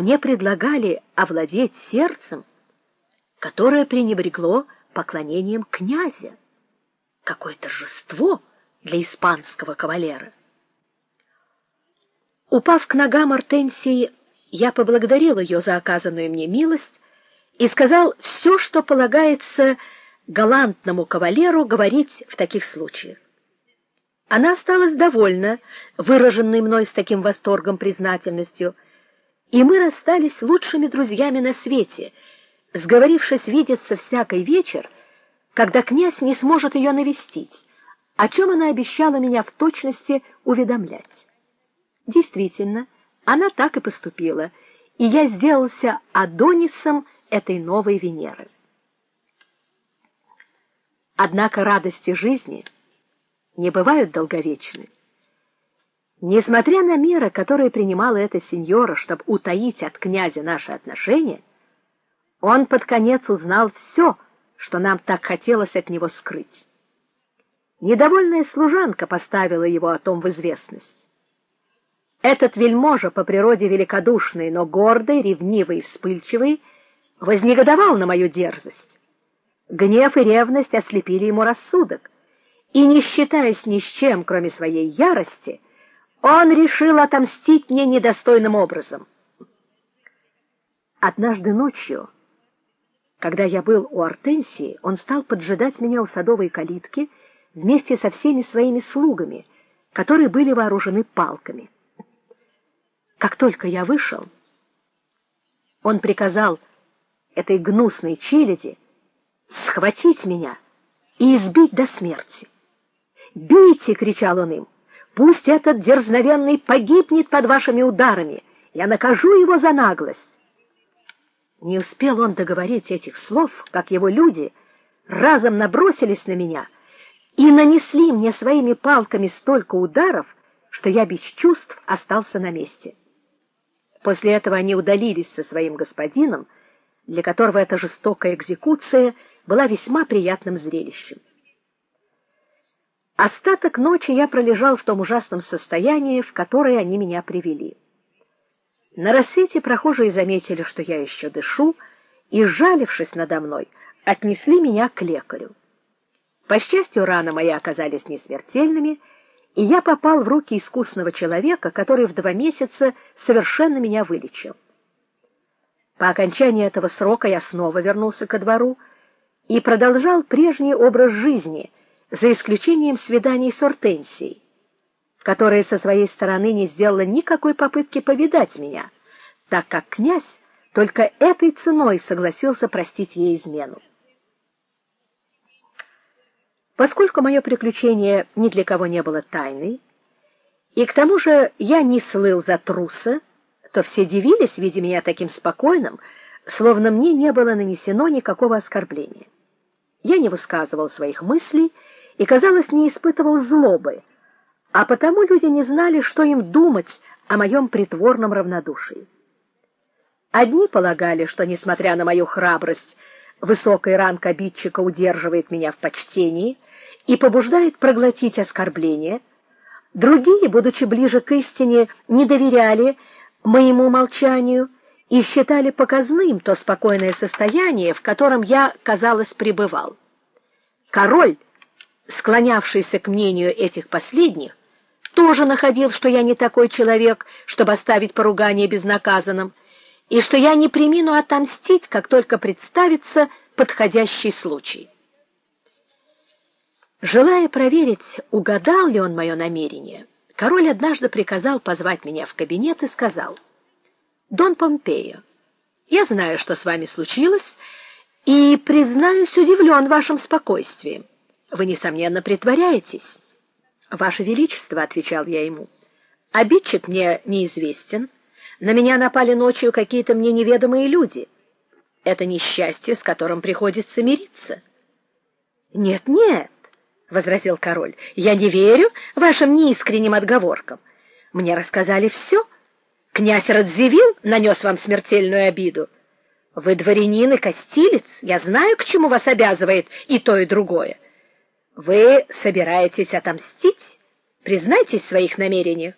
мне предлагали овладеть сердцем, которое пренебрегло поклонением князя. Какое торжество для испанского кавалера. Упав к ногам Артенсии, я поблагодарил ее за оказанную мне милость и сказал все, что полагается галантному кавалеру говорить в таких случаях. Она осталась довольна выраженной мной с таким восторгом признательностью, и мы расстались лучшими друзьями на свете, сговорившись видеться всякий вечер, когда князь не сможет ее навестить, о чем она обещала меня в точности уведомлять. Действительно, она так и поступила, и я сделался адонисом этой новой Венеры. Однако радости жизни не бывают долговечны. Несмотря на меры, которые принимала эта сеньора, чтобы утаить от князя наши отношения, он под конец узнал все, что нам так хотелось от него скрыть. Недовольная служанка поставила его о том в известность. Этот вельможа по природе великодушный, но гордый, ревнивый и вспыльчивый, вознегодовал на мою дерзость. Гнев и ревность ослепили ему рассудок, и не считаясь ни с чем, кроме своей ярости, он решил отомстить мне недостойным образом. Однажды ночью, когда я был у Артенсии, он стал поджидать меня у садовой калитки вместе со всеми своими слугами, которые были вооружены палками. Как только я вышел, он приказал этой гнусной челяди схватить меня и избить до смерти. "Бейте!" кричал он им. "Пусть этот дерзновенный погибнет под вашими ударами. Я накажу его за наглость". Не успел он договорить этих слов, как его люди разом набросились на меня и нанесли мне своими палками столько ударов, что я без чувств остался на месте. После этого они удалились со своим господином, для которого эта жестокая экзекуция была весьма приятным зрелищем. Остаток ночи я пролежал в том ужасном состоянии, в которое они меня привели. На рассвете прохожие заметили, что я еще дышу, и, жалившись надо мной, отнесли меня к лекарю. По счастью, раны мои оказались несмертельными, и я попал в руки искусного человека, который в два месяца совершенно меня вылечил. По окончании этого срока я снова вернулся ко двору и продолжал прежний образ жизни, за исключением свиданий с Ортенсией, которая со своей стороны не сделала никакой попытки повидать меня, так как князь только этой ценой согласился простить ей измену. Поскольку мое приключение ни для кого не было тайной, и к тому же я не слыл за труса, то все дивились, видя меня таким спокойным, словно мне не было нанесено никакого оскорбления. Я не высказывал своих мыслей и, казалось, не испытывал злобы, а потому люди не знали, что им думать о моем притворном равнодушии. Одни полагали, что несмотря на мою храбрость, высокий ранг обидчика удерживает меня в почтении, и побуждает проглотить оскорбление. Другие, будучи ближе к истине, не доверяли моему молчанию и считали показным то спокойное состояние, в котором я, казалось, пребывал. Король, склонявшийся к мнению этих последних, тоже находил, что я не такой человек, чтобы оставить поругание безнаказанным, и что я не премину отомстить, как только представится подходящий случай. Желая проверить, угадал ли он мое намерение, король однажды приказал позвать меня в кабинет и сказал: "Дон Помпео, я знаю, что с вами случилось, и признаюсь, удивлен вашим спокойствием. Вы несомненно притворяетесь". "Ваше величество", отвечал я ему. "Обидчик мне неизвестен. На меня напали ночью какие-то мне неведомые люди. Это несчастье, с которым приходится мириться". "Нет, нет, возразил король. Я не верю вашим неискренним отговоркам. Мне рассказали все. Князь Радзивилл нанес вам смертельную обиду. Вы дворянин и костилец, я знаю, к чему вас обязывает и то, и другое. Вы собираетесь отомстить? Признайтесь в своих намерениях.